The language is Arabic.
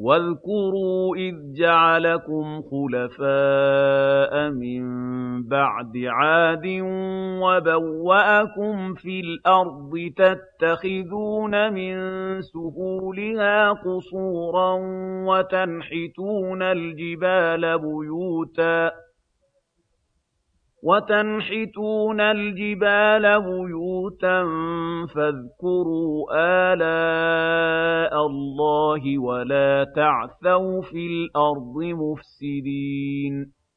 وَاذْكُرُوا إِذْ جَعَلَكُمْ خُلَفَاءَ مِن بَعْدِ عَادٍ وَبَوَّأَكُمْ فِي الْأَرْضِ تَتَّخِذُونَ مِن سُهُولِهَا قُصُورًا وَتَنْحِتُونَ الْجِبَالَ بُيُوتًا وَتَنْحِتُونَ الْجِبَالَ بُيُوتًا فَاذْكُرُوا آلَاءَ اللَّهِ وَلَا تَعْثَوْا فِي الْأَرْضِ مُفْسِدِينَ